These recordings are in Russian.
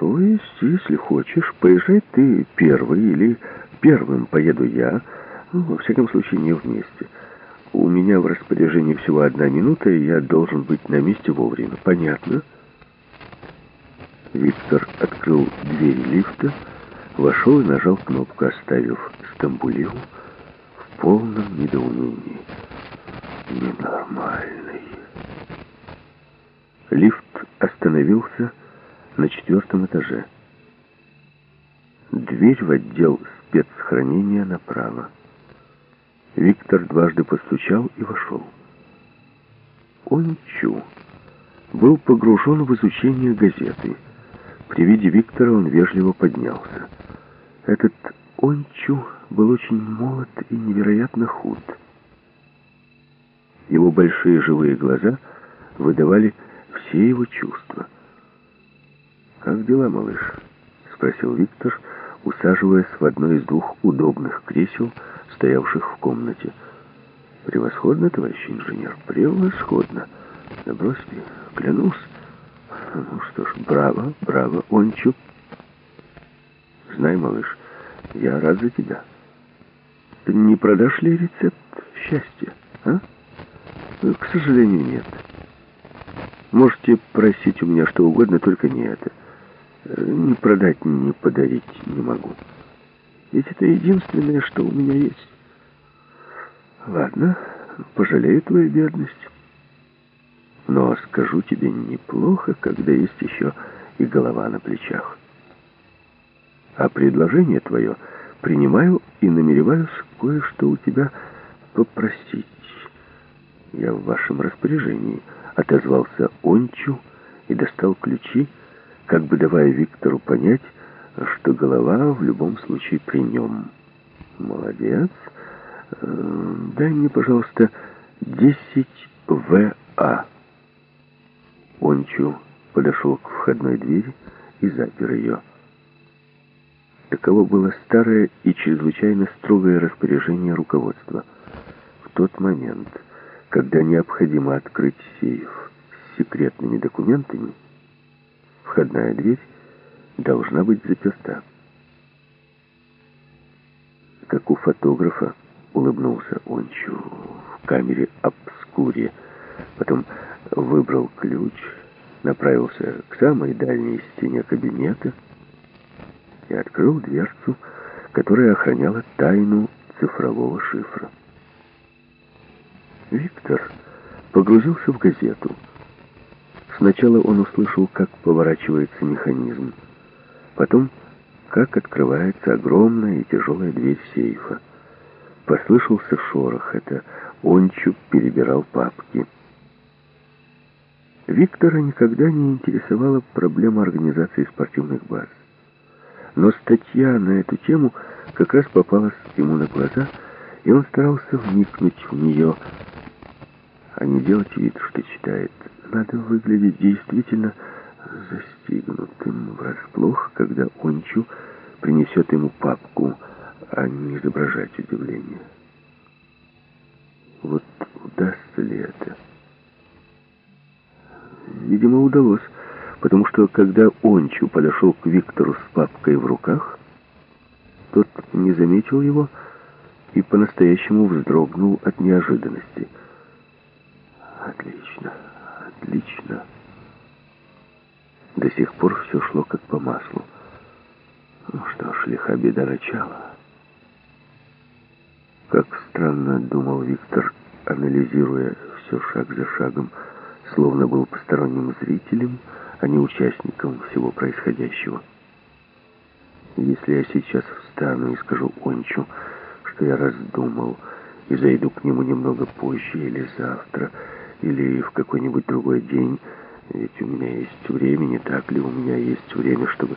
То есть, если хочешь, поезжай ты первый или первым поеду я. Ну, во всяком случае, не вместе. У меня в распоряжении всего одна минута, и я должен быть на месте вовремя. Понятно? Виктор открыл дверь лифта, вошел и нажал кнопку, оставив Стамбулеву в полном недоумении. Ненормальный. Лифт остановился на четвертом этаже. Дверь в отдел спецхранения направо. Виктор дважды постучал и вошел. Ончу был погружен в изучение газеты. При виде Виктора он вежливо поднялся. Этот Ончу был очень молод и невероятно худ. Его большие живые глаза выдавали все его чувства. «Как дела, малыш?» — спросил Виктор, усаживаясь в одно из двух удобных кресел, стоявших в комнате. «Превосходно, товарищ инженер, превосходно. Да брось ты, клянусь. Ну что ж, браво, браво, Ончу. Знай, малыш, я рад за тебя. Ты не продашь ли рецепт счастья, а? К сожалению, нет. Можете просить у меня что угодно, только не это. Ни продать, ни подарить не могу. Ведь это единственное, что у меня есть. Ладно, пожалею твою бедность. Но скажу тебе, неплохо, когда есть еще и голова на плечах. А предложение твое принимаю и намереваюсь кое-что у тебя попросить. Я в вашем распоряжении, отозвался Ончу и достал ключи, как бы давая Виктору понять, что голова в любом случае при нем. Молодец. Э, дай мне, пожалуйста, 10 ВА. Ончу подошел к входной двери и запер ее. Таково было старое и чрезвычайно строгое распоряжение руководства. В тот момент, когда необходимо открыть сейф с секретными документами, входная дверь должна быть заперта. Как у фотографа улыбнулся Ончу в камере обскуре, потом выбрал ключ, направился к самой дальней стене кабинета и открыл дверцу, которая охраняла тайну цифрового шифра. Виктор погрузился в газету. Сначала он услышал, как поворачивается механизм, потом, как открывается огромная и тяжелая дверь сейфа. Послышался шорох, это Ончук перебирал папки. Виктора никогда не интересовала проблема организации спортивных баз. Но статья на эту тему как раз попалась ему на глаза, и он старался вникнуть в нее, а не делать вид, что читает. Надо выглядеть действительно застигнутым врасплох, когда Ончу принесет ему папку, а не изображать удивление. Вот удастся ли это? Видимо, удалось, потому что когда Ончу подошел к Виктору с папкой в руках, тот не заметил его и по-настоящему вздрогнул от неожиданности. Отлично, отлично. До сих пор все шло как по маслу. Ну что ж, лиха беда начала. Как странно, думал Виктор, анализируя все шаг за шагом, словно был посторонним зрителем, а не участником всего происходящего. Если я сейчас встану и скажу Ончу, что я раздумал, и зайду к нему немного позже или завтра, или в какой-нибудь другой день, ведь у меня есть время, не так ли у меня есть время, чтобы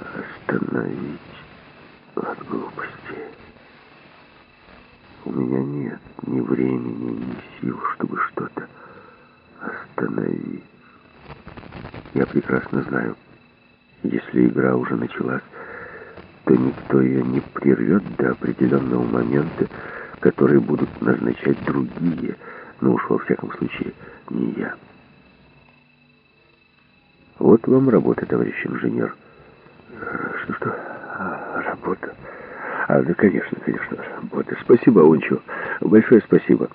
остановить от глупости. У меня нет ни времени, ни сил, чтобы что-то остановить. Я прекрасно знаю, если игра уже началась, то никто ее не прервет до определенного момента, который будут назначать другие, но уж во всяком случае не я. Вот вам работа, товарищ инженер. Что-что? А, работа. А, да, конечно, конечно, работа. Спасибо, Унчо. Большое спасибо.